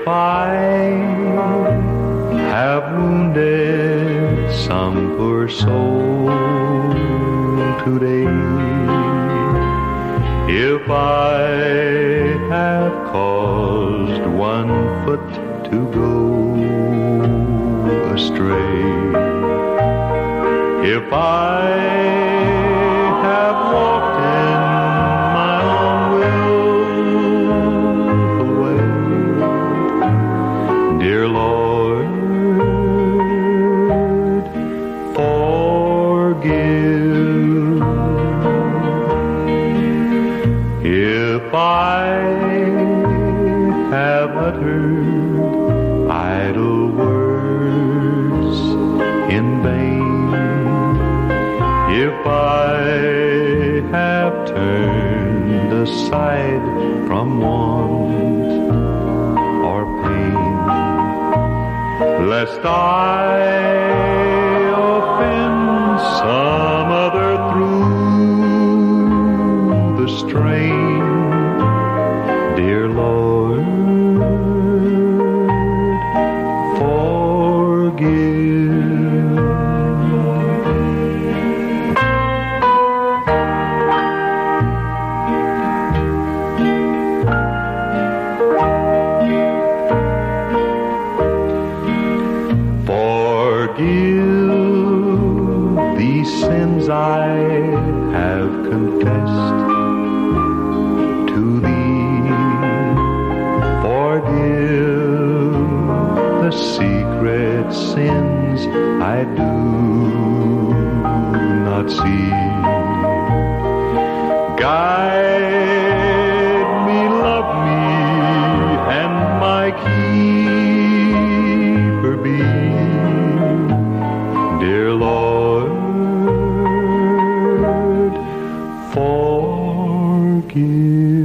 if I have wounded some poor soul today, if I have caused one foot to go astray, if I If I have uttered idle words in vain, if I have turned aside from want or pain, lest I dear Lord, forgive. Forgive these sins I have confessed I do not see. Guide me, love me, and my keeper be. Dear Lord, forgive.